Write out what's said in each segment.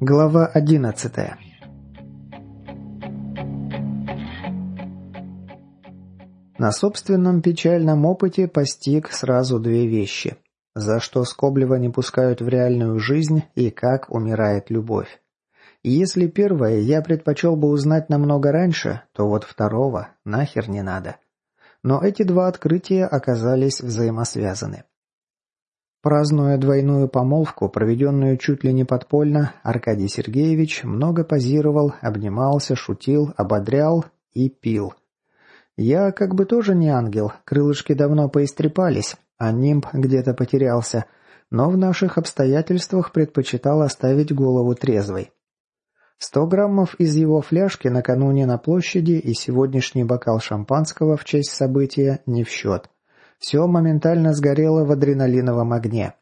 Глава одиннадцатая На собственном печальном опыте постиг сразу две вещи. За что Скоблева не пускают в реальную жизнь и как умирает любовь. И если первое я предпочел бы узнать намного раньше, то вот второго нахер не надо. Но эти два открытия оказались взаимосвязаны. Празднуя двойную помолвку, проведенную чуть ли не подпольно, Аркадий Сергеевич много позировал, обнимался, шутил, ободрял и пил – я как бы тоже не ангел, крылышки давно поистрепались, а нимб где-то потерялся, но в наших обстоятельствах предпочитал оставить голову трезвой. Сто граммов из его фляжки накануне на площади и сегодняшний бокал шампанского в честь события не в счет. Все моментально сгорело в адреналиновом огне.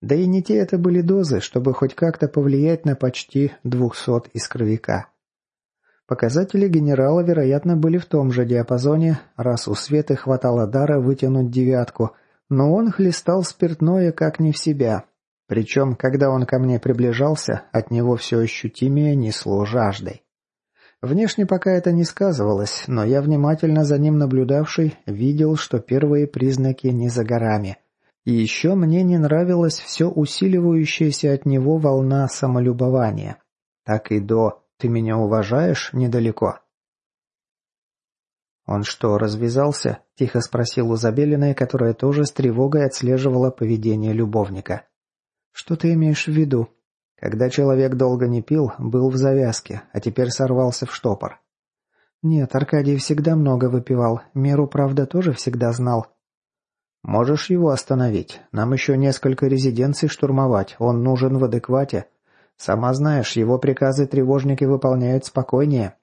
Да и не те это были дозы, чтобы хоть как-то повлиять на почти двухсот искровика. Показатели генерала, вероятно, были в том же диапазоне, раз у Светы хватало дара вытянуть девятку, но он хлестал спиртное как не в себя. Причем, когда он ко мне приближался, от него все ощутимее несло жаждой. Внешне пока это не сказывалось, но я, внимательно за ним наблюдавший, видел, что первые признаки не за горами. И еще мне не нравилась все усиливающаяся от него волна самолюбования. Так и до ты меня уважаешь недалеко?» «Он что, развязался?» – тихо спросил у Забелиной, которая тоже с тревогой отслеживала поведение любовника. «Что ты имеешь в виду?» «Когда человек долго не пил, был в завязке, а теперь сорвался в штопор». «Нет, Аркадий всегда много выпивал. Меру, правда, тоже всегда знал». «Можешь его остановить. Нам еще несколько резиденций штурмовать. Он нужен в адеквате. Сама знаешь, его приказы тревожники выполняют спокойнее».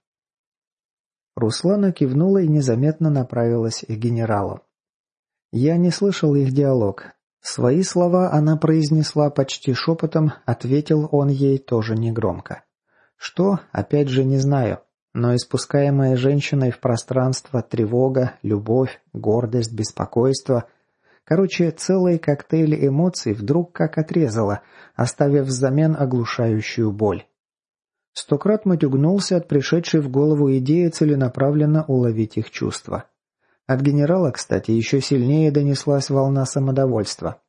Руслана кивнула и незаметно направилась к генералу. Я не слышал их диалог. Свои слова она произнесла почти шепотом, ответил он ей тоже негромко. Что, опять же, не знаю, но испускаемая женщиной в пространство тревога, любовь, гордость, беспокойство – Короче, целый коктейль эмоций вдруг как отрезало, оставив взамен оглушающую боль. Стократ матюгнулся от пришедшей в голову идеи целенаправленно уловить их чувства. От генерала, кстати, еще сильнее донеслась волна самодовольства.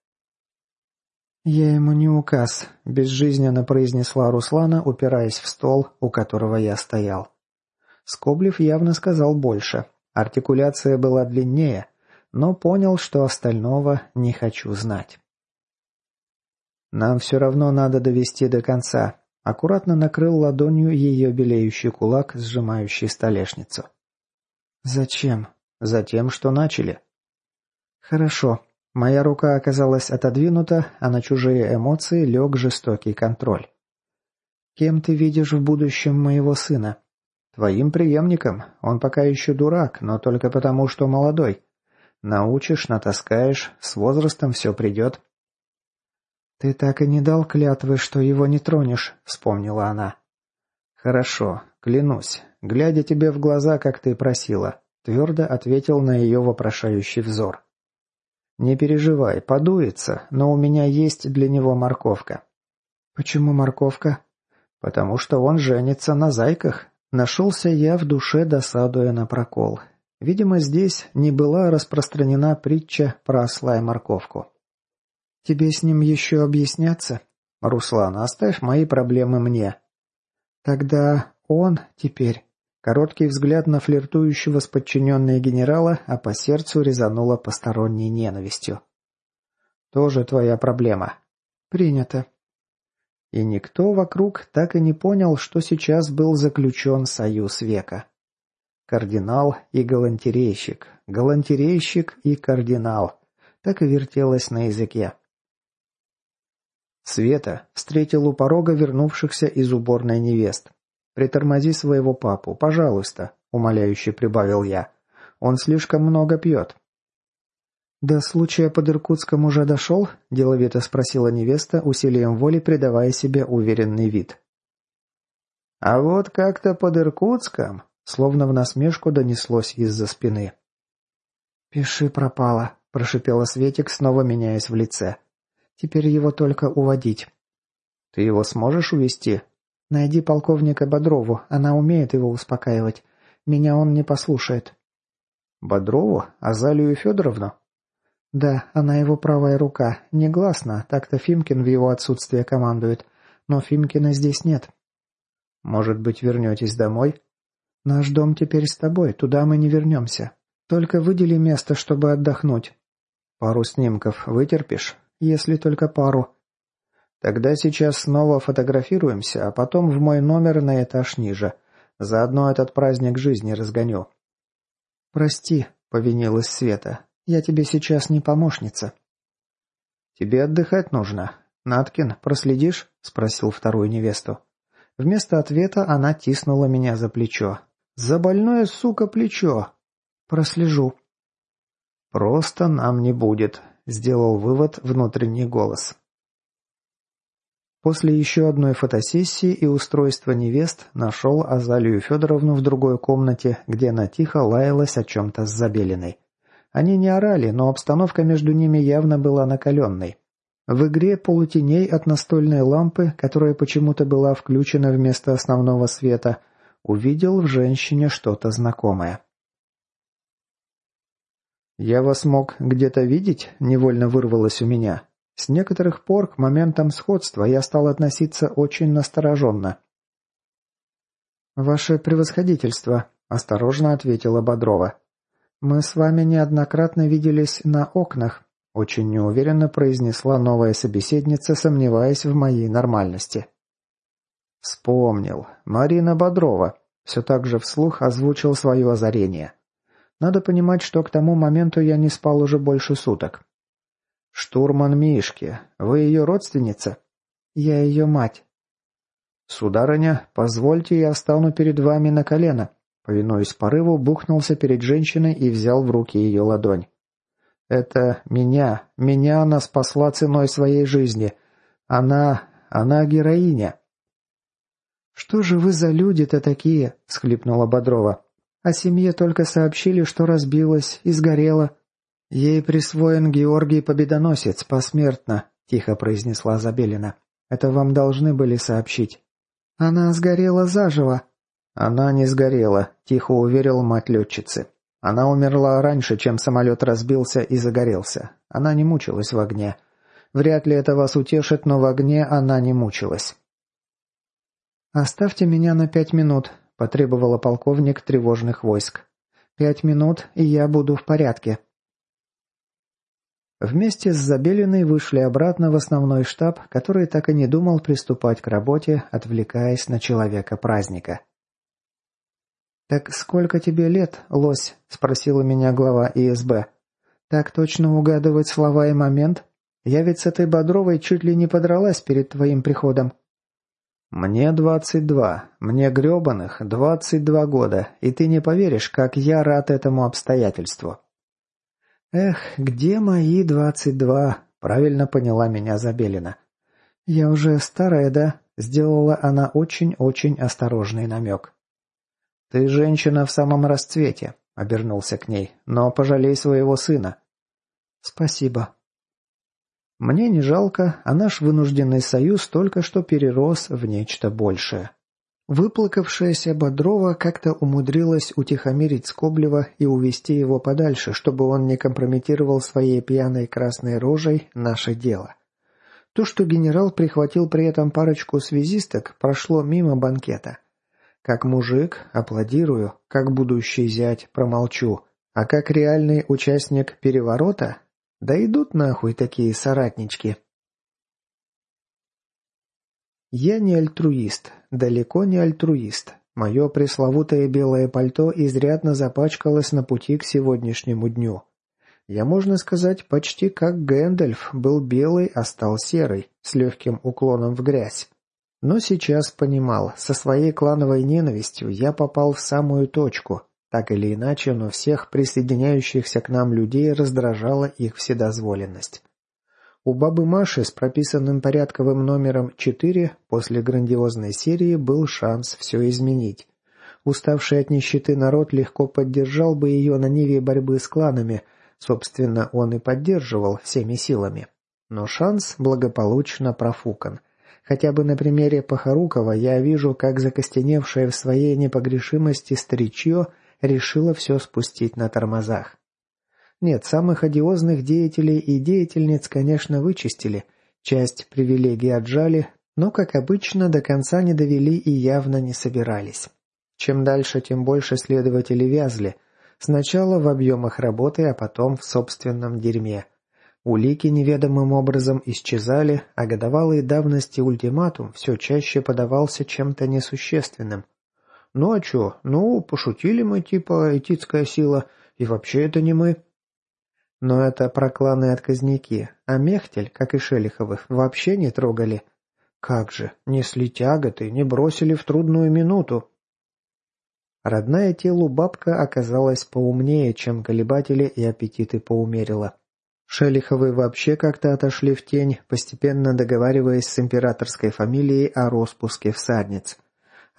«Я ему не указ», – безжизненно произнесла Руслана, упираясь в стол, у которого я стоял. Скоблев явно сказал больше. Артикуляция была длиннее, но понял, что остального не хочу знать. «Нам все равно надо довести до конца», — аккуратно накрыл ладонью ее белеющий кулак, сжимающий столешницу. «Зачем?» «Затем, что начали». «Хорошо». Моя рука оказалась отодвинута, а на чужие эмоции лег жестокий контроль. «Кем ты видишь в будущем моего сына?» «Твоим преемником. Он пока еще дурак, но только потому, что молодой. Научишь, натаскаешь, с возрастом все придет». «Ты так и не дал клятвы, что его не тронешь», — вспомнила она. «Хорошо, клянусь, глядя тебе в глаза, как ты просила», — твердо ответил на ее вопрошающий взор. «Не переживай, подуется, но у меня есть для него морковка». «Почему морковка?» «Потому что он женится на зайках». Нашелся я в душе, досадуя на прокол. Видимо, здесь не была распространена притча про осла и морковку. «Тебе с ним еще объясняться?» «Руслан, оставь мои проблемы мне». «Тогда он теперь...» Короткий взгляд на флиртующего с подчиненной генерала, а по сердцу резануло посторонней ненавистью. «Тоже твоя проблема». «Принято». И никто вокруг так и не понял, что сейчас был заключен союз века. Кардинал и галантерейщик. Галантерейщик и кардинал. Так и вертелось на языке. Света встретил у порога вернувшихся из уборной невест. «Притормози своего папу, пожалуйста», — умоляюще прибавил я. «Он слишком много пьет». «До случая под Иркутском уже дошел?» – деловито спросила невеста, усилием воли придавая себе уверенный вид. «А вот как-то под Иркутском», словно в насмешку донеслось из-за спины. «Пиши пропало», – прошипела Светик, снова меняясь в лице. «Теперь его только уводить». «Ты его сможешь увести? «Найди полковника Бодрову, она умеет его успокаивать. Меня он не послушает». «Бодрову? Азалию Федоровну?» «Да, она его правая рука. Негласно, так-то Фимкин в его отсутствие командует. Но Фимкина здесь нет». «Может быть, вернетесь домой?» «Наш дом теперь с тобой, туда мы не вернемся. Только выдели место, чтобы отдохнуть». «Пару снимков вытерпишь?» «Если только пару». «Тогда сейчас снова фотографируемся, а потом в мой номер на этаж ниже. Заодно этот праздник жизни разгоню». «Прости», — повинилась Света. «Я тебе сейчас не помощница». «Тебе отдыхать нужно. Наткин, проследишь?» — спросил вторую невесту. Вместо ответа она тиснула меня за плечо. «За больное, сука, плечо!» «Прослежу». «Просто нам не будет», — сделал вывод внутренний голос. После еще одной фотосессии и устройства невест нашел Азалию Федоровну в другой комнате, где она тихо лаялась о чем-то с Забелиной. Они не орали, но обстановка между ними явно была накаленной. В игре полутеней от настольной лампы, которая почему-то была включена вместо основного света, увидел в женщине что-то знакомое. «Я вас мог где-то видеть?» – невольно вырвалось у меня. С некоторых пор к моментам сходства я стал относиться очень настороженно. «Ваше превосходительство», – осторожно ответила Бодрова. «Мы с вами неоднократно виделись на окнах», – очень неуверенно произнесла новая собеседница, сомневаясь в моей нормальности. «Вспомнил. Марина Бодрова», – все так же вслух озвучил свое озарение. «Надо понимать, что к тому моменту я не спал уже больше суток. «Штурман Мишки. Вы ее родственница?» «Я ее мать». «Сударыня, позвольте, я стану перед вами на колено». Повинуясь порыву, бухнулся перед женщиной и взял в руки ее ладонь. «Это меня. Меня она спасла ценой своей жизни. Она... она героиня». «Что же вы за люди-то такие?» – схлипнула Бодрова. «О семье только сообщили, что разбилась и сгорела. «Ей присвоен Георгий Победоносец посмертно», – тихо произнесла Забелина. «Это вам должны были сообщить». «Она сгорела заживо». «Она не сгорела», – тихо уверил мать летчицы. «Она умерла раньше, чем самолет разбился и загорелся. Она не мучилась в огне. Вряд ли это вас утешит, но в огне она не мучилась». «Оставьте меня на пять минут», – потребовала полковник тревожных войск. «Пять минут, и я буду в порядке». Вместе с Забелиной вышли обратно в основной штаб, который так и не думал приступать к работе, отвлекаясь на человека праздника. «Так сколько тебе лет, лось?» – спросила меня глава ИСБ. «Так точно угадывать слова и момент? Я ведь с этой Бодровой чуть ли не подралась перед твоим приходом». «Мне двадцать два. Мне гребаных двадцать два года, и ты не поверишь, как я рад этому обстоятельству. «Эх, где мои двадцать два?» – правильно поняла меня Забелина. «Я уже старая, да?» – сделала она очень-очень осторожный намек. «Ты женщина в самом расцвете», – обернулся к ней, – «но пожалей своего сына». «Спасибо». Мне не жалко, а наш вынужденный союз только что перерос в нечто большее. Выплакавшаяся Бодрова как-то умудрилась утихомирить Скоблева и увести его подальше, чтобы он не компрометировал своей пьяной красной рожей наше дело. То, что генерал прихватил при этом парочку связисток, прошло мимо банкета. Как мужик аплодирую, как будущий зять промолчу, а как реальный участник переворота, да идут нахуй такие соратнички. Я не альтруист, далеко не альтруист. Мое пресловутое белое пальто изрядно запачкалось на пути к сегодняшнему дню. Я, можно сказать, почти как Гэндальф, был белый, а стал серый, с легким уклоном в грязь. Но сейчас понимал, со своей клановой ненавистью я попал в самую точку. Так или иначе, но всех присоединяющихся к нам людей раздражала их вседозволенность. У бабы Маши с прописанным порядковым номером 4 после грандиозной серии был шанс все изменить. Уставший от нищеты народ легко поддержал бы ее на ниве борьбы с кланами, собственно, он и поддерживал всеми силами. Но шанс благополучно профукан. Хотя бы на примере Похорукова я вижу, как закостеневшее в своей непогрешимости старичье решило все спустить на тормозах. Нет, самых одиозных деятелей и деятельниц, конечно, вычистили, часть привилегий отжали, но, как обычно, до конца не довели и явно не собирались. Чем дальше, тем больше следователи вязли. Сначала в объемах работы, а потом в собственном дерьме. Улики неведомым образом исчезали, а годовалой давности ультиматум все чаще подавался чем-то несущественным. «Ну а чё? Ну, пошутили мы, типа, этицкая сила, и вообще это не мы». Но это про кланы-отказники, а Мехтель, как и Шелиховых, вообще не трогали. Как же, несли тяготы, не бросили в трудную минуту. Родная телу бабка оказалась поумнее, чем колебатели и аппетиты поумерила. Шелиховы вообще как-то отошли в тень, постепенно договариваясь с императорской фамилией о распуске всадниц.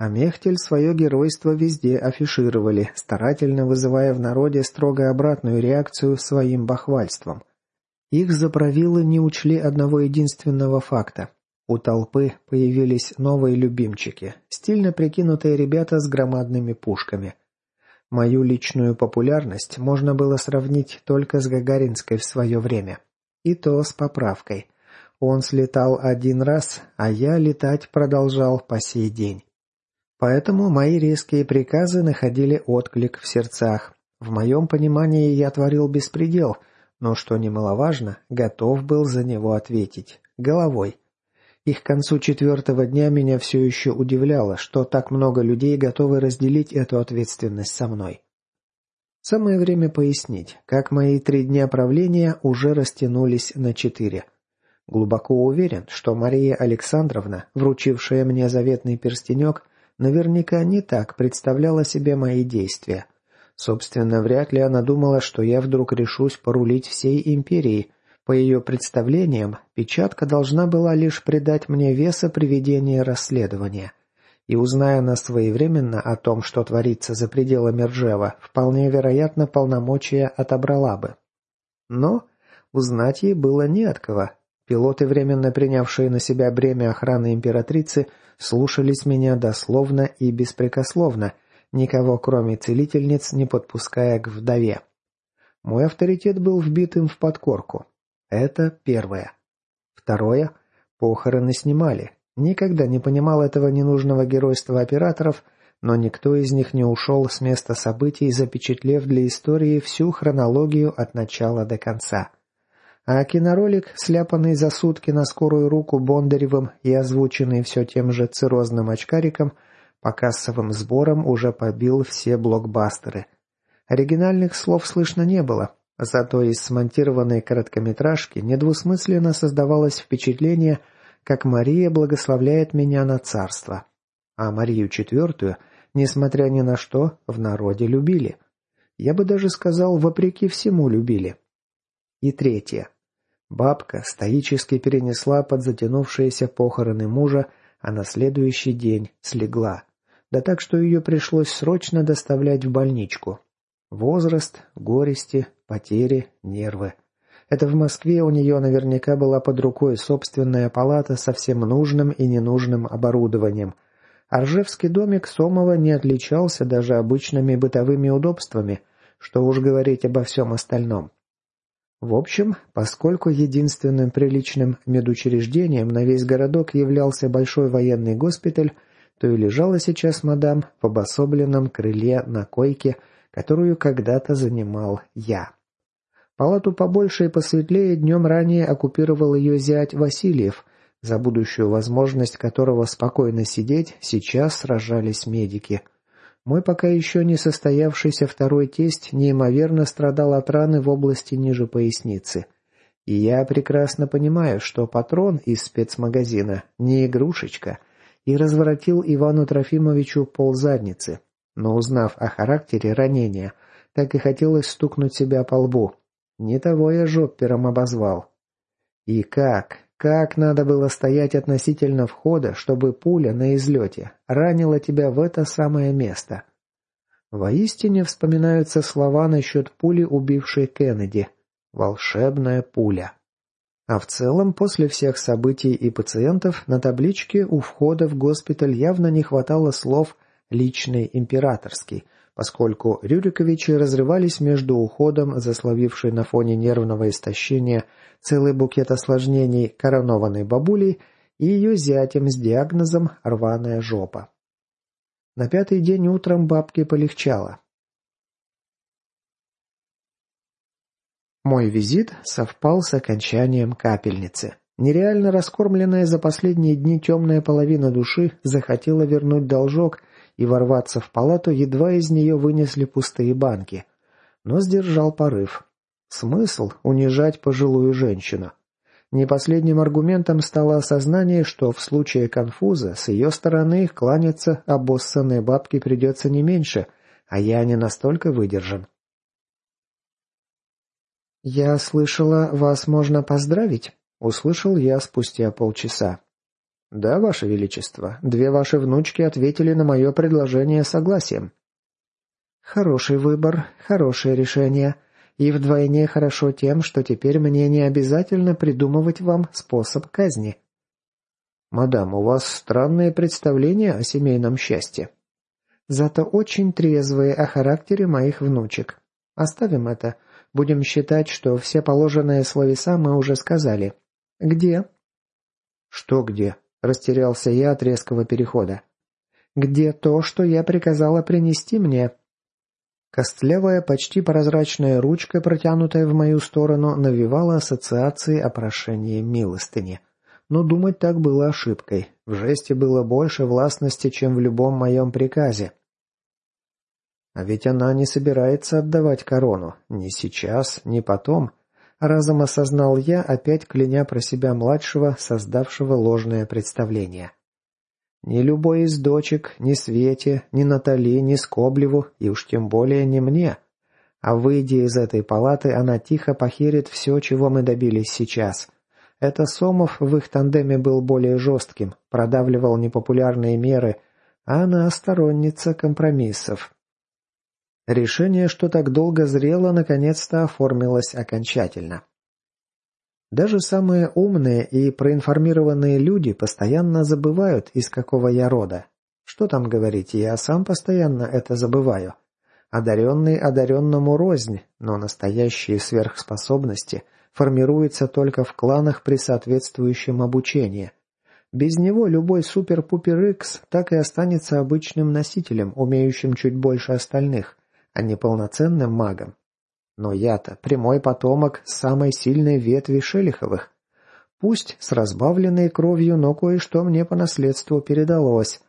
А Мехтель свое геройство везде афишировали, старательно вызывая в народе строго обратную реакцию своим бахвальством. Их заправилы не учли одного единственного факта. У толпы появились новые любимчики, стильно прикинутые ребята с громадными пушками. Мою личную популярность можно было сравнить только с Гагаринской в свое время. И то с поправкой. Он слетал один раз, а я летать продолжал по сей день. Поэтому мои резкие приказы находили отклик в сердцах. В моем понимании я творил беспредел, но, что немаловажно, готов был за него ответить. Головой. И к концу четвертого дня меня все еще удивляло, что так много людей готовы разделить эту ответственность со мной. Самое время пояснить, как мои три дня правления уже растянулись на четыре. Глубоко уверен, что Мария Александровна, вручившая мне заветный перстенек, наверняка не так представляла себе мои действия. Собственно, вряд ли она думала, что я вдруг решусь порулить всей империей, по ее представлениям, печатка должна была лишь придать мне веса приведения расследования. И узная она своевременно о том, что творится за пределами Ржева, вполне вероятно, полномочия отобрала бы. Но узнать ей было не от кого. Пилоты, временно принявшие на себя бремя охраны императрицы, слушались меня дословно и беспрекословно, никого кроме целительниц не подпуская к вдове. Мой авторитет был вбит им в подкорку. Это первое. Второе. Похороны снимали. Никогда не понимал этого ненужного геройства операторов, но никто из них не ушел с места событий, запечатлев для истории всю хронологию от начала до конца. А киноролик, сляпанный за сутки на скорую руку Бондаревым и озвученный все тем же циррозным очкариком, по кассовым сборам уже побил все блокбастеры. Оригинальных слов слышно не было, Зато из смонтированной короткометражки недвусмысленно создавалось впечатление, как Мария благословляет меня на царство. А Марию Четвертую, несмотря ни на что, в народе любили. Я бы даже сказал, вопреки всему любили. И третье. Бабка стоически перенесла под затянувшиеся похороны мужа, а на следующий день слегла. Да так, что ее пришлось срочно доставлять в больничку. Возраст, горести, потери, нервы. Это в Москве у нее наверняка была под рукой собственная палата со всем нужным и ненужным оборудованием. Аржевский домик Сомова не отличался даже обычными бытовыми удобствами, что уж говорить обо всем остальном. В общем, поскольку единственным приличным медучреждением на весь городок являлся большой военный госпиталь, то и лежала сейчас мадам в обособленном крыле на койке, которую когда-то занимал я. Палату побольше и посветлее днем ранее оккупировал ее зять Васильев, за будущую возможность которого спокойно сидеть сейчас сражались медики. Мой пока еще не состоявшийся второй тесть неимоверно страдал от раны в области ниже поясницы. И я прекрасно понимаю, что патрон из спецмагазина не игрушечка, и разворотил Ивану Трофимовичу ползадницы. Но узнав о характере ранения, так и хотелось стукнуть себя по лбу. Не того я жоппером обозвал. И как, как надо было стоять относительно входа, чтобы пуля на излете ранила тебя в это самое место? Воистине вспоминаются слова насчет пули, убившей Кеннеди. Волшебная пуля. А в целом, после всех событий и пациентов, на табличке у входа в госпиталь явно не хватало слов «личный императорский», поскольку Рюриковичи разрывались между уходом, засловившей на фоне нервного истощения целый букет осложнений коронованной бабулей, и ее зятем с диагнозом «рваная жопа». На пятый день утром бабке полегчало. Мой визит совпал с окончанием капельницы. Нереально раскормленная за последние дни темная половина души захотела вернуть должок и ворваться в палату, едва из нее вынесли пустые банки. Но сдержал порыв. Смысл унижать пожилую женщину. Не последним аргументом стало осознание, что в случае конфуза с ее стороны кланяться обоссанной бабке придется не меньше, а я не настолько выдержан. «Я слышала, вас можно поздравить?» — услышал я спустя полчаса. «Да, Ваше Величество, две ваши внучки ответили на мое предложение согласием». «Хороший выбор, хорошее решение. И вдвойне хорошо тем, что теперь мне не обязательно придумывать вам способ казни». «Мадам, у вас странные представления о семейном счастье». «Зато очень трезвые о характере моих внучек. Оставим это. Будем считать, что все положенные словеса мы уже сказали. Где?» «Что где?» – растерялся я от резкого перехода. «Где то, что я приказала принести мне?» Костлявая, почти прозрачная ручка, протянутая в мою сторону, навевала ассоциации о прошении милостыни. Но думать так было ошибкой. В жесте было больше властности, чем в любом моем приказе. А ведь она не собирается отдавать корону. Ни сейчас, ни потом. Разом осознал я, опять кляня про себя младшего, создавшего ложное представление. Ни любой из дочек, ни Свете, ни Натали, ни Скоблеву, и уж тем более не мне. А выйдя из этой палаты, она тихо похерит все, чего мы добились сейчас. Это Сомов в их тандеме был более жестким, продавливал непопулярные меры, а она сторонница компромиссов. Решение, что так долго зрело, наконец-то оформилось окончательно. Даже самые умные и проинформированные люди постоянно забывают, из какого я рода. Что там говорить, я сам постоянно это забываю. Одаренный одаренному рознь, но настоящие сверхспособности формируются только в кланах при соответствующем обучении. Без него любой супер-пупер Икс так и останется обычным носителем, умеющим чуть больше остальных, а не полноценным магом. Но я-то прямой потомок самой сильной ветви Шелиховых. Пусть с разбавленной кровью, но кое-что мне по наследству передалось.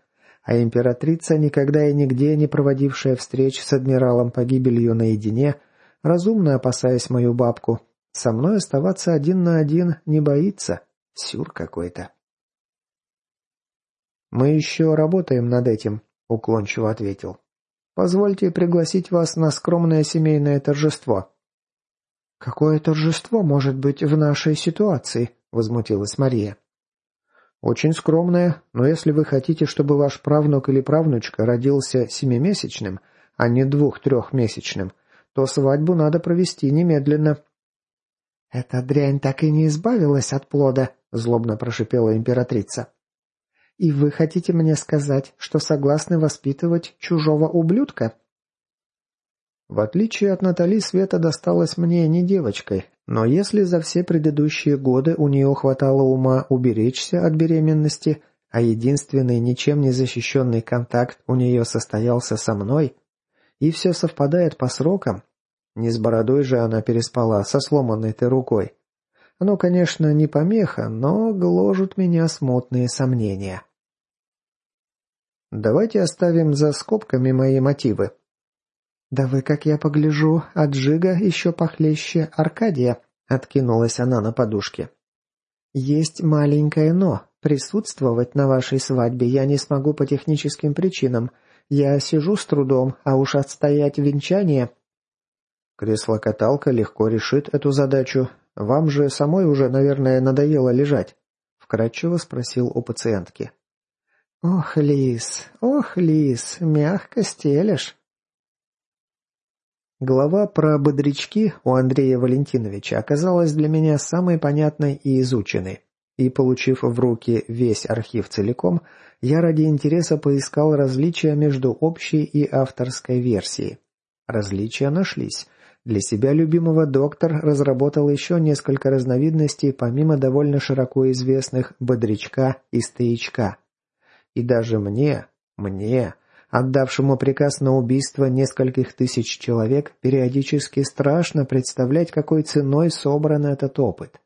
А императрица, никогда и нигде не проводившая встреч с адмиралом погибелью наедине, разумно опасаясь мою бабку, со мной оставаться один на один не боится. Сюр какой-то. «Мы еще работаем над этим», — уклончиво ответил. Позвольте пригласить вас на скромное семейное торжество». «Какое торжество может быть в нашей ситуации?» – возмутилась Мария. «Очень скромное, но если вы хотите, чтобы ваш правнук или правнучка родился семимесячным, а не двух-трехмесячным, то свадьбу надо провести немедленно». «Эта дрянь так и не избавилась от плода», – злобно прошипела императрица. И вы хотите мне сказать, что согласны воспитывать чужого ублюдка?» В отличие от Натали, Света досталась мне не девочкой, но если за все предыдущие годы у нее хватало ума уберечься от беременности, а единственный ничем не защищенный контакт у нее состоялся со мной, и все совпадает по срокам, не с бородой же она переспала, со сломанной ты рукой, оно, конечно, не помеха, но гложут меня смутные сомнения. Давайте оставим за скобками мои мотивы. «Да вы, как я погляжу, от Джига еще похлеще Аркадия», — откинулась она на подушке. «Есть маленькое «но». Присутствовать на вашей свадьбе я не смогу по техническим причинам. Я сижу с трудом, а уж отстоять венчание...» Кресло-каталка легко решит эту задачу, вам же самой уже, наверное, надоело лежать?» — вкратчиво спросил у пациентки. «Ох, Лис, ох, Лис, мягко стелешь». Глава про бодрячки у Андрея Валентиновича оказалась для меня самой понятной и изученной. И, получив в руки весь архив целиком, я ради интереса поискал различия между общей и авторской версией. Различия нашлись. Для себя любимого доктор разработал еще несколько разновидностей, помимо довольно широко известных бодрячка и стоячка. И даже мне, мне, отдавшему приказ на убийство нескольких тысяч человек, периодически страшно представлять, какой ценой собран этот опыт.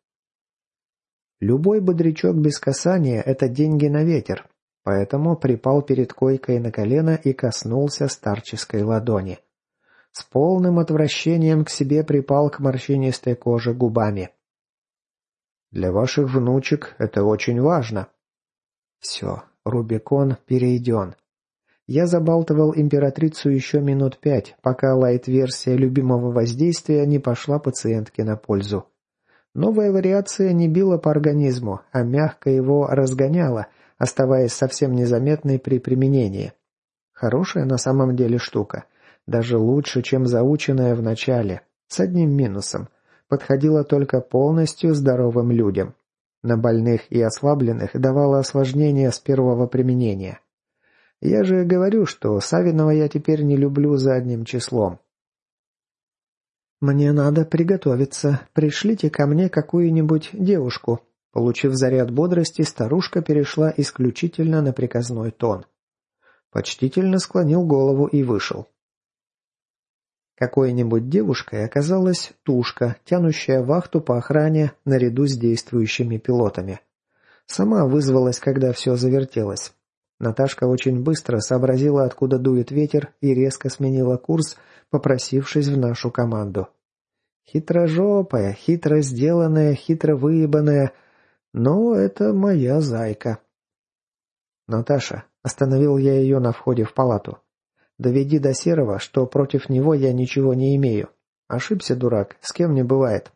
Любой бодрячок без касания – это деньги на ветер, поэтому припал перед койкой на колено и коснулся старческой ладони. С полным отвращением к себе припал к морщинистой коже губами. «Для ваших внучек это очень важно». «Все, Рубикон перейден». Я забалтывал императрицу еще минут пять, пока лайт-версия любимого воздействия не пошла пациентке на пользу. Новая вариация не била по организму, а мягко его разгоняла, оставаясь совсем незаметной при применении. Хорошая на самом деле штука. Даже лучше, чем заученная в начале. С одним минусом. Подходила только полностью здоровым людям. На больных и ослабленных давала осложнения с первого применения. Я же говорю, что Савинова я теперь не люблю задним числом. «Мне надо приготовиться. Пришлите ко мне какую-нибудь девушку». Получив заряд бодрости, старушка перешла исключительно на приказной тон. Почтительно склонил голову и вышел. Какой-нибудь девушкой оказалась тушка, тянущая вахту по охране наряду с действующими пилотами. Сама вызвалась, когда все завертелось. Наташка очень быстро сообразила, откуда дует ветер, и резко сменила курс, попросившись в нашу команду. Хитрожопая, хитро сделанная, хитро выебанная, но это моя зайка. «Наташа», — остановил я ее на входе в палату, — «доведи до Серого, что против него я ничего не имею. Ошибся, дурак, с кем не бывает».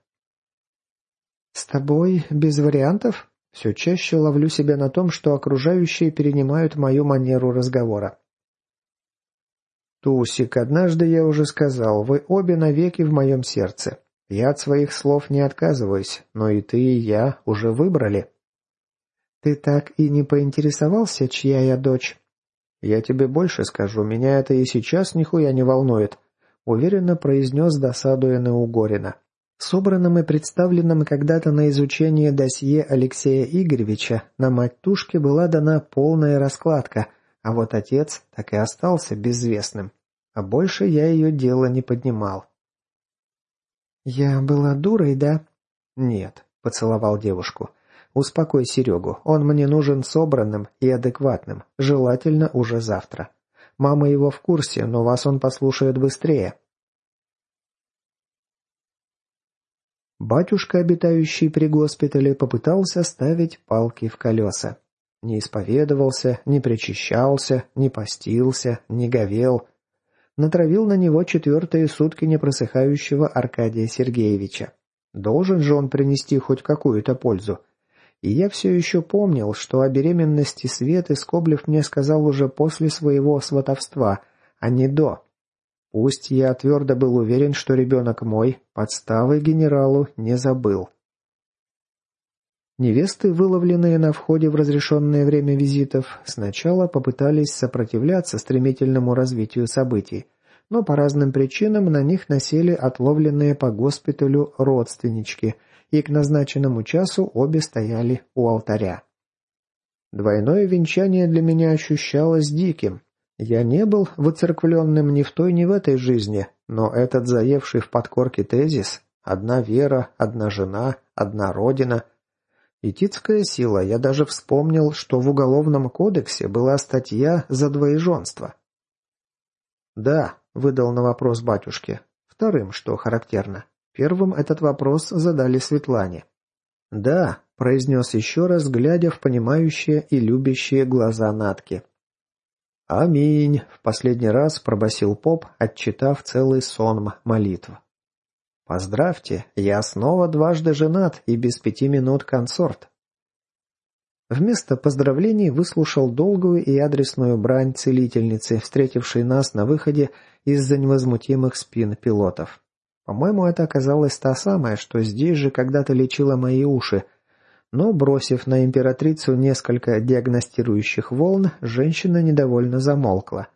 «С тобой без вариантов?» Все чаще ловлю себя на том, что окружающие перенимают мою манеру разговора. «Тусик, однажды я уже сказал, вы обе навеки в моем сердце. Я от своих слов не отказываюсь, но и ты, и я уже выбрали». «Ты так и не поинтересовался, чья я дочь?» «Я тебе больше скажу, меня это и сейчас нихуя не волнует», — уверенно произнес досадуя на Угорина. Собранным и представленным когда-то на изучение досье Алексея Игоревича на мать Тушки была дана полная раскладка, а вот отец так и остался безвестным. А больше я ее дело не поднимал. «Я была дурой, да?» «Нет», — поцеловал девушку. «Успокой Серегу, он мне нужен собранным и адекватным, желательно уже завтра. Мама его в курсе, но вас он послушает быстрее, Батюшка, обитающий при госпитале, попытался ставить палки в колеса. Не исповедовался, не причащался, не постился, не говел. Натравил на него четвертые сутки непросыхающего Аркадия Сергеевича. Должен же он принести хоть какую-то пользу. И я все еще помнил, что о беременности Светы Скоблев мне сказал уже после своего сватовства, а не до. Пусть я твердо был уверен, что ребенок мой, подставы генералу не забыл. Невесты, выловленные на входе в разрешенное время визитов, сначала попытались сопротивляться стремительному развитию событий, но по разным причинам на них насели отловленные по госпиталю родственнички, и к назначенному часу обе стояли у алтаря. Двойное венчание для меня ощущалось диким, я не был выцерквленным ни в той, ни в этой жизни, но этот заевший в подкорке тезис «одна вера, одна жена, одна родина» Этицкая сила, я даже вспомнил, что в Уголовном кодексе была статья за двоеженство. «Да», — выдал на вопрос батюшке. Вторым, что характерно. Первым этот вопрос задали Светлане. «Да», — произнес еще раз, глядя в понимающие и любящие глаза Натки. «Аминь!» — в последний раз пробасил поп, отчитав целый сон молитв. «Поздравьте, я снова дважды женат и без пяти минут консорт». Вместо поздравлений выслушал долгую и адресную брань целительницы, встретившей нас на выходе из-за невозмутимых спин пилотов. По-моему, это оказалась та самая, что здесь же когда-то лечила мои уши. Но, бросив на императрицу несколько диагностирующих волн, женщина недовольно замолкла.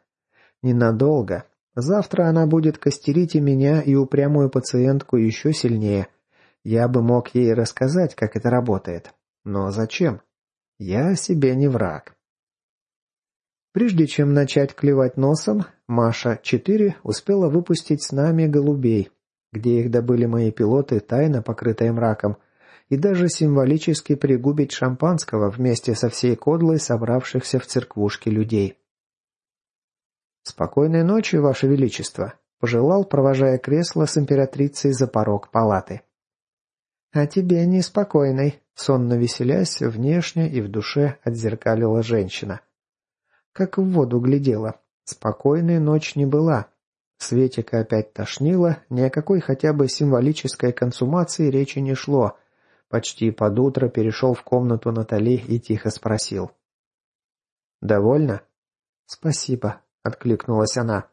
Ненадолго. Завтра она будет костерить и меня, и упрямую пациентку еще сильнее. Я бы мог ей рассказать, как это работает. Но зачем? Я себе не враг. Прежде чем начать клевать носом, Маша-4 успела выпустить с нами голубей, где их добыли мои пилоты, тайно покрытые мраком, и даже символически пригубить шампанского вместе со всей кодлой собравшихся в церквушке людей. «Спокойной ночи, Ваше Величество», – пожелал, провожая кресло с императрицей за порог палаты. «А тебе неспокойной», — сонно веселясь, внешне и в душе отзеркалила женщина. Как в воду глядела. Спокойной ночь не была. Светика опять тошнило, ни о какой хотя бы символической консумации речи не шло. Почти под утро перешел в комнату Натали и тихо спросил. «Довольно?» «Спасибо», — откликнулась она.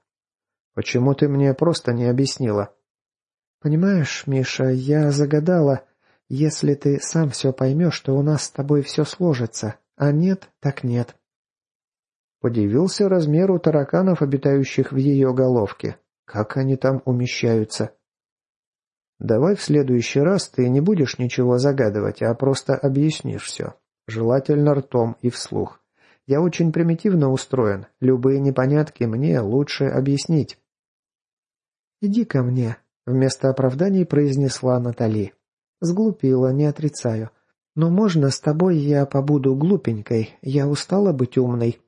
«Почему ты мне просто не объяснила?» «Понимаешь, Миша, я загадала...» Если ты сам все поймешь, то у нас с тобой все сложится, а нет, так нет». Подивился размеру тараканов, обитающих в ее головке. Как они там умещаются? «Давай в следующий раз ты не будешь ничего загадывать, а просто объяснишь все. Желательно ртом и вслух. Я очень примитивно устроен. Любые непонятки мне лучше объяснить». «Иди ко мне», — вместо оправданий произнесла Натали. Сглупила, не отрицаю. Но можно с тобой я побуду глупенькой, я устала быть умной».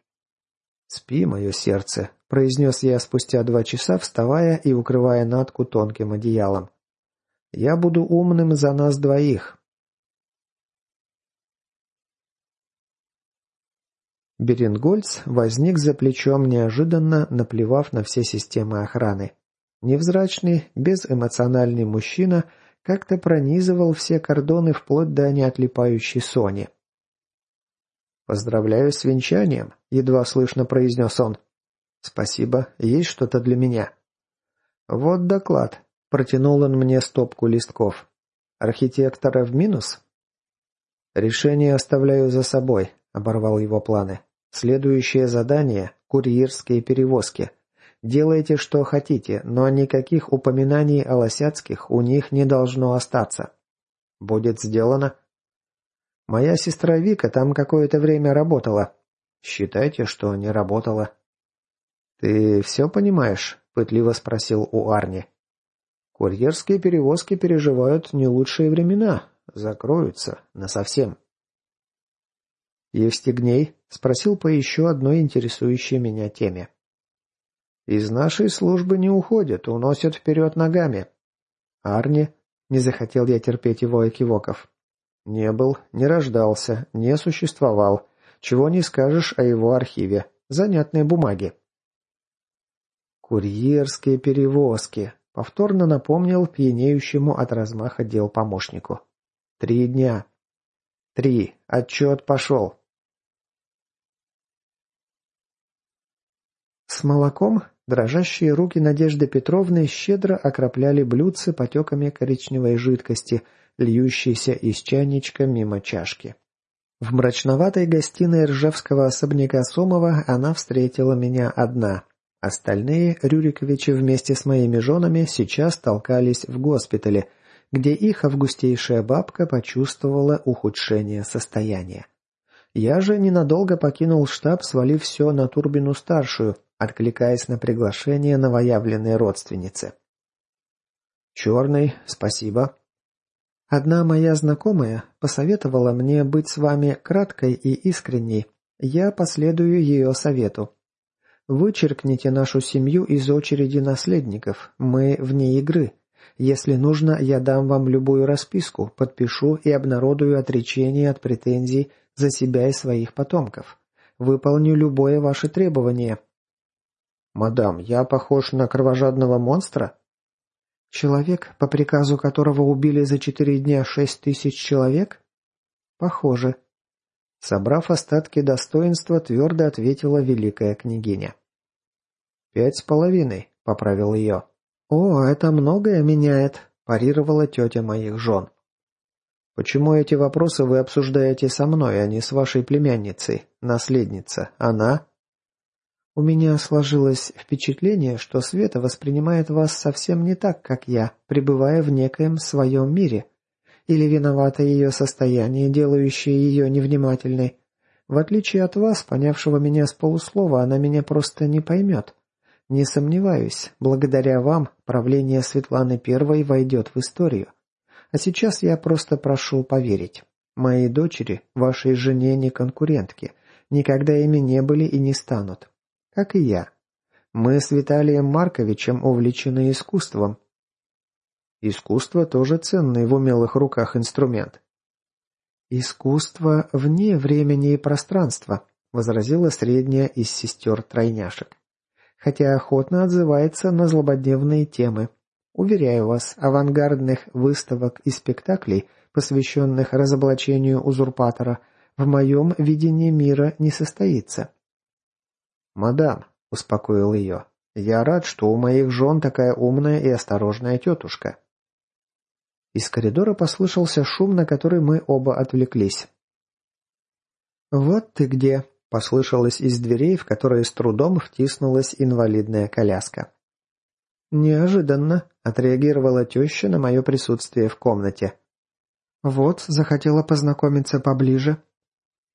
«Спи, мое сердце», — произнес я спустя два часа, вставая и укрывая Натку тонким одеялом. «Я буду умным за нас двоих». Берингольц возник за плечом неожиданно, наплевав на все системы охраны. Невзрачный, безэмоциональный мужчина — как-то пронизывал все кордоны вплоть до неотлипающей Сони. «Поздравляю с венчанием», — едва слышно произнес он. «Спасибо. Есть что-то для меня?» «Вот доклад», — протянул он мне стопку листков. «Архитектора в минус?» «Решение оставляю за собой», — оборвал его планы. «Следующее задание — курьерские перевозки. Делайте, что хотите, но никаких упоминаний о Лосяцких у них не должно остаться. Будет сделано. Моя сестра Вика там какое-то время работала. Считайте, что не работала. Ты все понимаешь? Пытливо спросил у Арни. Курьерские перевозки переживают не лучшие времена. Закроются. Насовсем. Евстигней спросил по еще одной интересующей меня теме. Из нашей службы не уходят, уносят вперед ногами. Арни, не захотел я терпеть его экивоков. Не был, не рождался, не существовал. Чего не скажешь о его архиве. Занятные бумаги. «Курьерские перевозки», — повторно напомнил пьянеющему от размаха дел помощнику. «Три дня». «Три. Отчет пошел». С молоком Дрожащие руки Надежды Петровны щедро окропляли блюдце потеками коричневой жидкости, льющейся из чайничка мимо чашки. В мрачноватой гостиной ржевского особняка Сомова она встретила меня одна. Остальные Рюриковичи вместе с моими женами сейчас толкались в госпитале, где их августейшая бабка почувствовала ухудшение состояния. Я же ненадолго покинул штаб, свалив все на Турбину-старшую, откликаясь на приглашение новоявленной родственницы. «Черный, спасибо». «Одна моя знакомая посоветовала мне быть с вами краткой и искренней. Я последую ее совету. Вычеркните нашу семью из очереди наследников, мы вне игры. Если нужно, я дам вам любую расписку, подпишу и обнародую отречение от претензий за себя и своих потомков. Выполню любое ваше требование, «Мадам, я похож на кровожадного монстра?» «Человек, по приказу которого убили за четыре дня шесть тысяч человек?» «Похоже». Собрав остатки достоинства, твердо ответила великая княгиня. «Пять с половиной», — поправил ее. «О, это многое меняет», – парировала тетя моих жен. «Почему эти вопросы вы обсуждаете со мной, а не с вашей племянницей, наследница? Она...» «У меня сложилось впечатление, что Света воспринимает вас совсем не так, как я, пребывая в некоем своем мире. Или виновато ее состояние, делающее ее невнимательной. В отличие от вас, понявшего меня с полуслова, она меня просто не поймет. Не сомневаюсь, благодаря вам правление Светланы Первой войдет в историю. А сейчас я просто прошу поверить. Мои дочери, вашей жене не конкурентки, никогда ими не были и не станут. Как и я. Мы с Виталием Марковичем увлечены искусством. Искусство тоже ценный в умелых руках инструмент. «Искусство вне времени и пространства», — возразила средняя из сестер-тройняшек хотя охотно отзывается на злободневные темы. Уверяю вас, авангардных выставок и спектаклей, посвященных разоблачению узурпатора, в моем видении мира не состоится. «Мадам», — успокоил ее, — «я рад, что у моих жен такая умная и осторожная тетушка». Из коридора послышался шум, на который мы оба отвлеклись. «Вот ты где», Послышалось из дверей, в которые с трудом втиснулась инвалидная коляска. «Неожиданно», — отреагировала теща на мое присутствие в комнате. «Вот, захотела познакомиться поближе».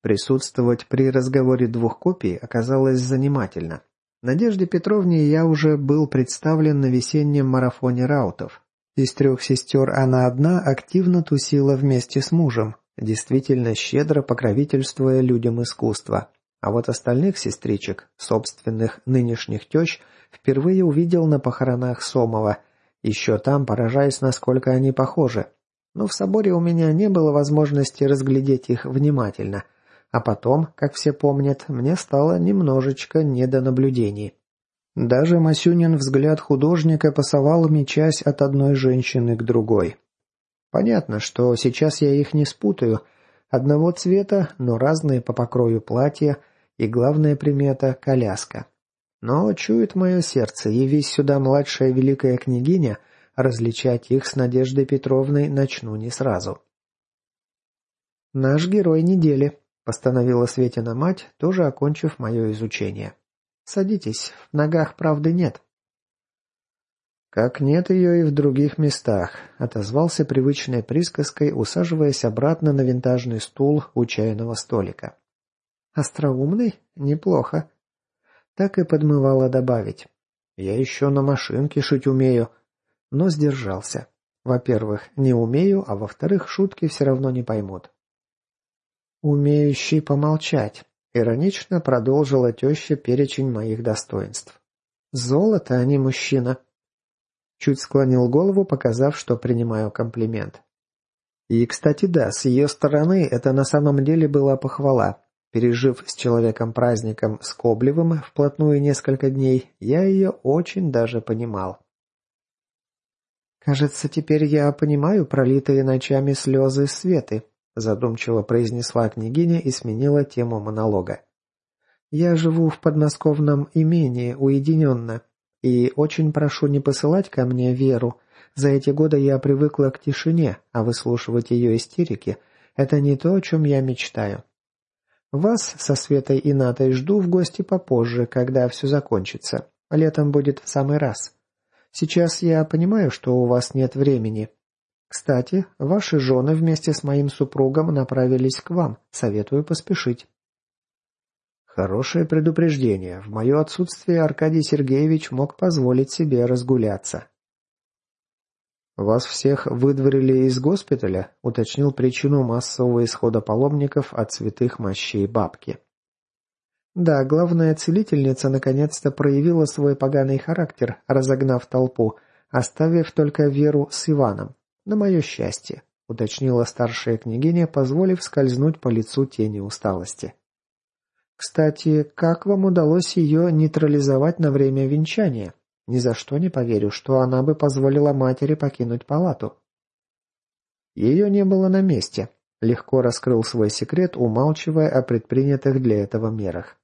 Присутствовать при разговоре двух копий оказалось занимательно. Надежде Петровне я уже был представлен на весеннем марафоне раутов. Из трех сестер она одна активно тусила вместе с мужем, действительно щедро покровительствуя людям искусства. А вот остальных сестричек, собственных нынешних тещ, впервые увидел на похоронах Сомова, еще там поражаясь, насколько они похожи. Но в соборе у меня не было возможности разглядеть их внимательно. А потом, как все помнят, мне стало немножечко не до наблюдений. Даже Масюнин взгляд художника пасовал мечась от одной женщины к другой. Понятно, что сейчас я их не спутаю. Одного цвета, но разные по покрою платья, и главная примета – коляска. Но чует мое сердце, явись сюда младшая великая княгиня, различать их с Надеждой Петровной начну не сразу. «Наш герой недели», – постановила Светина мать, тоже окончив мое изучение. «Садитесь, в ногах правды нет». «Как нет ее и в других местах», — отозвался привычной присказкой, усаживаясь обратно на винтажный стул у чайного столика. Остроумный? Неплохо. Так и подмывало добавить. Я еще на машинке шить умею. Но сдержался. Во-первых, не умею, а во-вторых, шутки все равно не поймут. «Умеющий помолчать», — иронично продолжила теща перечень моих достоинств. «Золото, а не мужчина». Чуть склонил голову, показав, что принимаю комплимент. И, кстати, да, с ее стороны это на самом деле была похвала. Пережив с человеком-праздником Скоблевым вплотную несколько дней, я ее очень даже понимал. «Кажется, теперь я понимаю пролитые ночами слезы Светы», задумчиво произнесла княгиня и сменила тему монолога. «Я живу в подмосковном имении уединенно, и очень прошу не посылать ко мне Веру. За эти годы я привыкла к тишине, а выслушивать ее истерики – это не то, о чем я мечтаю. Вас со Светой и Натой жду в гости попозже, когда все закончится. Летом будет в самый раз. Сейчас я понимаю, что у вас нет времени. Кстати, ваши жены вместе с моим супругом направились к вам. Советую поспешить. Хорошее предупреждение. В мое отсутствие Аркадий Сергеевич мог позволить себе разгуляться. «Вас всех выдворили из госпиталя?» – уточнил причину массового исхода паломников от святых мощей бабки. Да, главная целительница наконец-то проявила свой поганый характер, разогнав толпу, оставив только Веру с Иваном. На мое счастье, уточнила старшая княгиня, позволив скользнуть по лицу тени усталости. Кстати, как вам удалось ее нейтрализовать на время венчания? Ни за что не поверю, что она бы позволила матери покинуть палату. Ее не было на месте, Легко раскрыл свой секрет, умалчивая о предпринятых для этого мерах.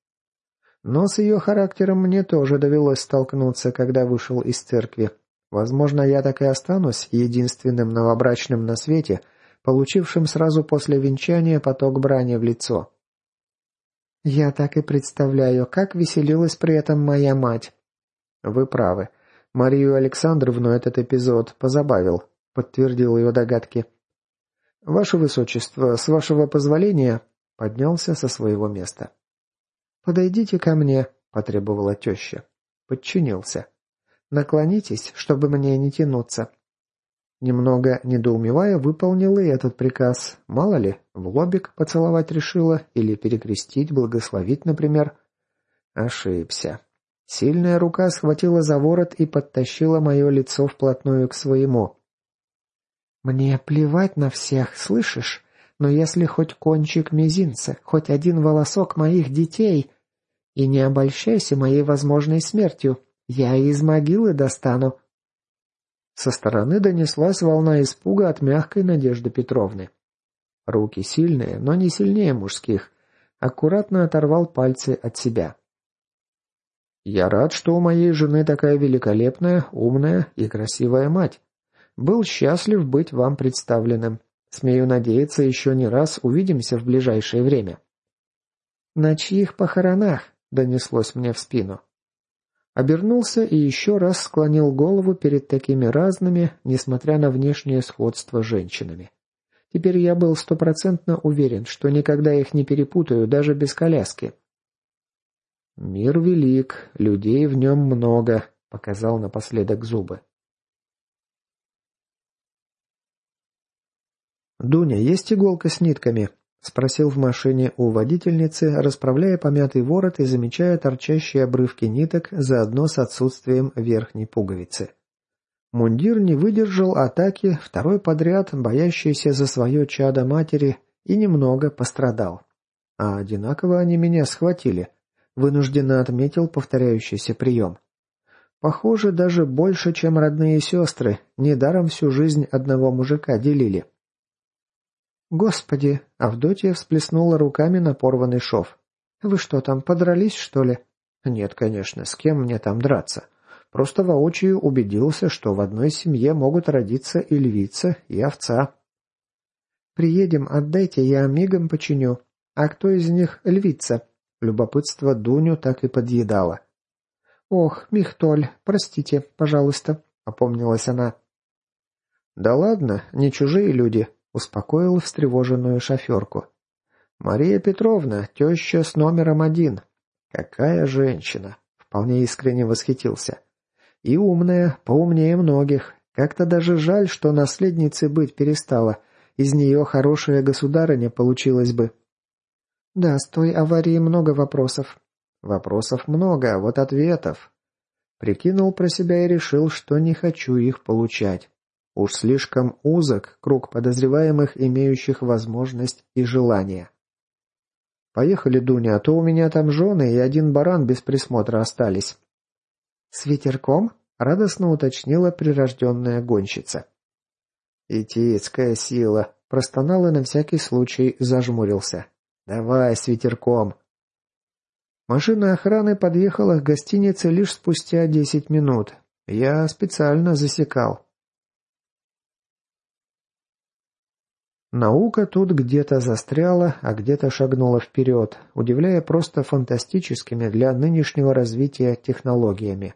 Но с ее характером мне тоже довелось столкнуться, когда вышел из церкви. Возможно, я так и останусь единственным новобрачным на свете, получившим сразу после венчания поток брани в лицо. Я так и представляю, как веселилась при этом моя мать. Вы правы. Марию Александровну этот эпизод позабавил, подтвердил ее догадки. Ваше Высочество, с вашего позволения, поднялся со своего места. «Подойдите ко мне», — потребовала теща. Подчинился. «Наклонитесь, чтобы мне не тянуться». Немного недоумевая, выполнила и этот приказ. Мало ли, в лобик поцеловать решила или перекрестить, благословить, например. Ошибся. Сильная рука схватила за ворот и подтащила мое лицо вплотную к своему. «Мне плевать на всех, слышишь? Но если хоть кончик мизинца, хоть один волосок моих детей, и не обольщайся моей возможной смертью. Я из могилы достану». Со стороны донеслась волна испуга от мягкой Надежды Петровны. Руки сильные, но не сильнее мужских. Аккуратно оторвал пальцы от себя. «Я рад, что у моей жены такая великолепная, умная и красивая мать. Был счастлив быть вам представленным. Смею надеяться, еще не раз увидимся в ближайшее время». «На чьих похоронах?» донеслось мне в спину. Обернулся и еще раз склонил голову перед такими разными, несмотря на внешнее сходство, женщинами. Теперь я был стопроцентно уверен, что никогда их не перепутаю, даже без коляски. «Мир велик, людей в нем много», — показал напоследок зубы. «Дуня, есть иголка с нитками?» Спросил в машине у водительницы, расправляя помятый ворот и замечая торчащие обрывки ниток заодно с отсутствием верхней пуговицы. Мундир не выдержал атаки, второй подряд, боящийся за свое чадо матери, и немного пострадал. А одинаково они меня схватили. Вынужденно отметил повторяющийся прием. Похоже, даже больше, чем родные сестры, недаром всю жизнь одного мужика делили. «Господи!» — Авдотья всплеснула руками на порванный шов. «Вы что там, подрались, что ли?» «Нет, конечно, с кем мне там драться? Просто воочию убедился, что в одной семье могут родиться и львица, и овца». «Приедем, отдайте, я мигом починю. А кто из них львица?» Любопытство Дуню так и подъедало. «Ох, Михтоль, простите, пожалуйста», — опомнилась она. «Да ладно, не чужие люди», Успокоил встревоженную шоферку. «Мария Петровна, теща с номером один. Какая женщина!» Вполне искренне восхитился. «И умная, поумнее многих. Как-то даже жаль, что наследницей быть перестала. Из нее хорошая государыня получилась бы». «Да, с той аварии много вопросов». «Вопросов много, а вот ответов». Прикинул про себя и решил, что не хочу их получать. Уж слишком узок круг подозреваемых, имеющих возможность и желание. «Поехали, Дуня, а то у меня там жены и один баран без присмотра остались». «С ветерком?» — радостно уточнила прирожденная гонщица. «Итицкая сила!» — простонал и на всякий случай зажмурился. «Давай с ветерком!» Машина охраны подъехала к гостинице лишь спустя десять минут. Я специально засекал. Наука тут где-то застряла, а где-то шагнула вперед, удивляя просто фантастическими для нынешнего развития технологиями.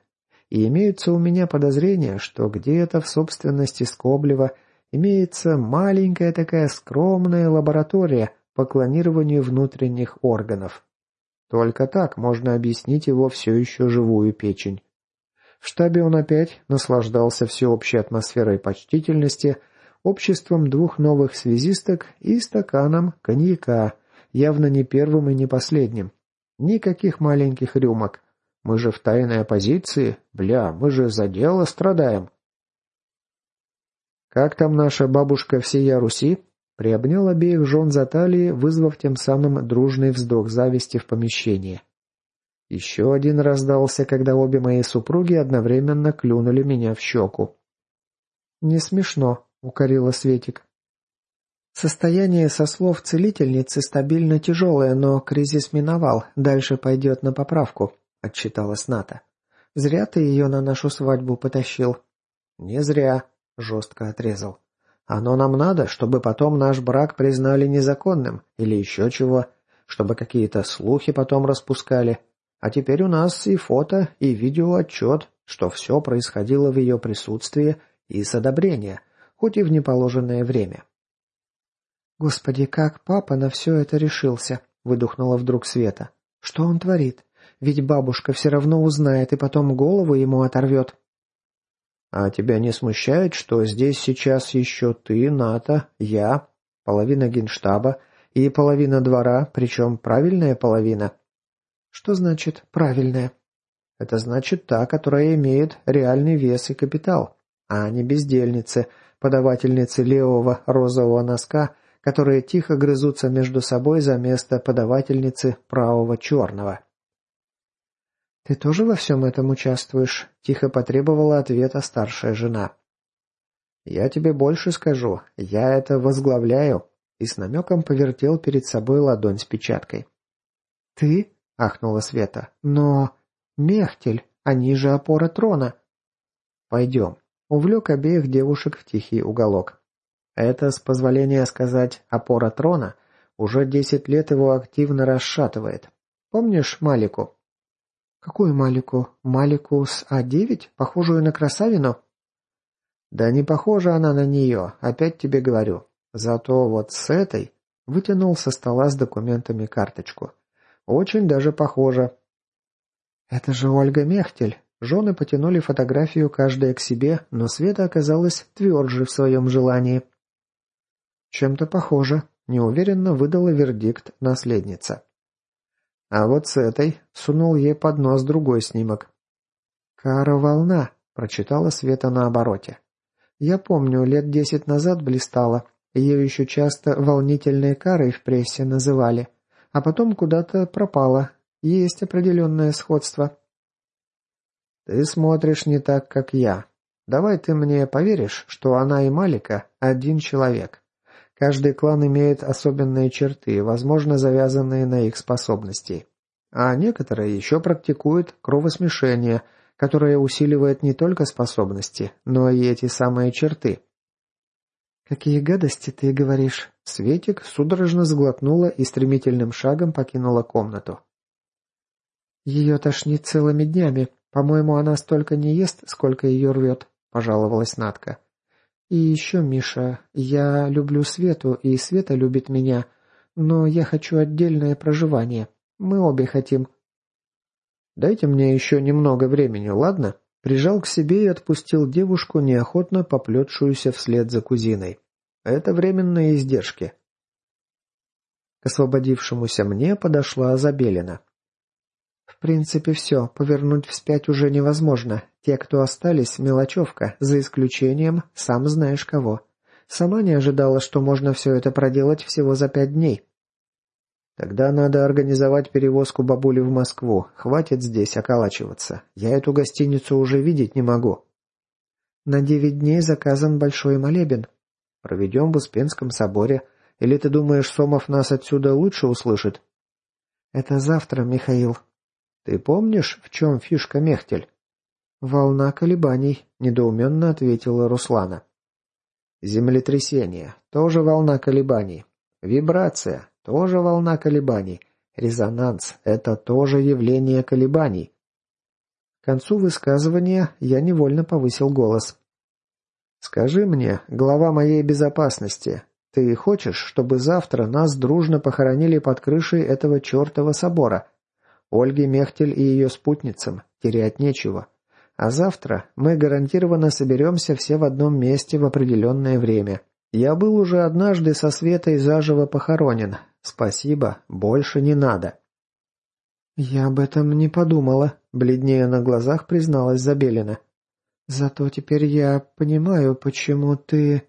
И имеются у меня подозрения, что где-то в собственности Скоблева имеется маленькая такая скромная лаборатория по клонированию внутренних органов. Только так можно объяснить его все еще живую печень. В штабе он опять наслаждался всеобщей атмосферой почтительности – обществом двух новых связисток и стаканом коньяка, явно не первым и не последним. Никаких маленьких рюмок. Мы же в тайной оппозиции. Бля, мы же за дело страдаем. «Как там наша бабушка всея Руси?» Приобнял обеих жен за талии, вызвав тем самым дружный вздох зависти в помещении. Еще один раздался, когда обе мои супруги одновременно клюнули меня в щеку. «Не смешно», — укорила Светик. «Состояние, со слов целительницы, стабильно тяжелое, но кризис миновал, дальше пойдет на поправку», – отчиталась Ната. «Зря ты ее на нашу свадьбу потащил». «Не зря», – жестко отрезал. «Оно нам надо, чтобы потом наш брак признали незаконным или еще чего, чтобы какие-то слухи потом распускали. А теперь у нас и фото, и видеоотчет, что все происходило в ее присутствии и с одобрения, хоть и в неположенное время». «Господи, как папа на все это решился!» – выдохнула вдруг Света. «Что он творит? Ведь бабушка все равно узнает и потом голову ему оторвет». «А тебя не смущает, что здесь сейчас еще ты, Ната, я, половина генштаба и половина двора, причем правильная половина?» «Что значит «правильная»?» «Это значит та, которая имеет реальный вес и капитал, а не бездельницы, подавательницы левого розового носка – которые тихо грызутся между собой за место подавательницы правого черного. «Ты тоже во всем этом участвуешь?» – тихо потребовала ответа старшая жена. «Я тебе больше скажу. Я это возглавляю», – и с намеком повертел перед собой ладонь с печаткой. «Ты?» – ахнула Света. «Но... Мехтель, они же опора трона». «Пойдем», – увлек обеих девушек в тихий уголок. Это, с позволения сказать, опора трона, уже десять лет его активно расшатывает. Помнишь Малику? Какую Малику? Малику с А9, похожую на красавину? Да не похожа она на нее, опять тебе говорю. Зато вот с этой вытянул со стола с документами карточку. Очень даже похожа. Это же Ольга Мехтель. Жены потянули фотографию каждая к себе, но Света оказалась тверже в своем желании. «Чем-то похоже», – неуверенно выдала вердикт наследница. А вот с этой сунул ей под нос другой снимок. «Кара волна», – прочитала Света на обороте. «Я помню, лет десять назад блистала. Ее еще часто волнительной карой в прессе называли. А потом куда-то пропала. Есть определенное сходство». «Ты смотришь не так, как я. Давай ты мне поверишь, что она и Малика – один человек. Каждый клан имеет особенные черты, возможно, завязанные на их способности. А некоторые еще практикуют кровосмешение, которое усиливает не только способности, но и эти самые черты. «Какие гадости ты говоришь?» Светик судорожно сглотнула и стремительным шагом покинула комнату. «Ее тошнит целыми днями. По-моему, она столько не ест, сколько ее рвет», – пожаловалась Надка. И еще, Миша, я люблю Свету, и Света любит меня, но я хочу отдельное проживание. Мы обе хотим. Дайте мне еще немного времени, ладно? Прижал к себе и отпустил девушку, неохотно поплетшуюся вслед за кузиной. Это временные издержки. К освободившемуся мне подошла Забелина. «В принципе, все. Повернуть вспять уже невозможно. Те, кто остались, мелочевка, за исключением сам знаешь кого. Сама не ожидала, что можно все это проделать всего за пять дней». «Тогда надо организовать перевозку бабули в Москву. Хватит здесь околачиваться. Я эту гостиницу уже видеть не могу». «На девять дней заказан большой молебен». «Проведем в Успенском соборе. Или ты думаешь, Сомов нас отсюда лучше услышит?» «Это завтра, Михаил», «Ты помнишь, в чем фишка Мехтель?» «Волна колебаний», – недоуменно ответила Руслана. «Землетрясение – тоже волна колебаний. Вибрация – тоже волна колебаний. Резонанс – это тоже явление колебаний». К концу высказывания я невольно повысил голос. «Скажи мне, глава моей безопасности, ты хочешь, чтобы завтра нас дружно похоронили под крышей этого чертова собора?» Ольге Мехтель и ее спутницам терять нечего. А завтра мы гарантированно соберемся все в одном месте в определенное время. Я был уже однажды со Светой заживо похоронен. Спасибо, больше не надо». «Я об этом не подумала», — бледнее на глазах призналась Забелина. «Зато теперь я понимаю, почему ты...»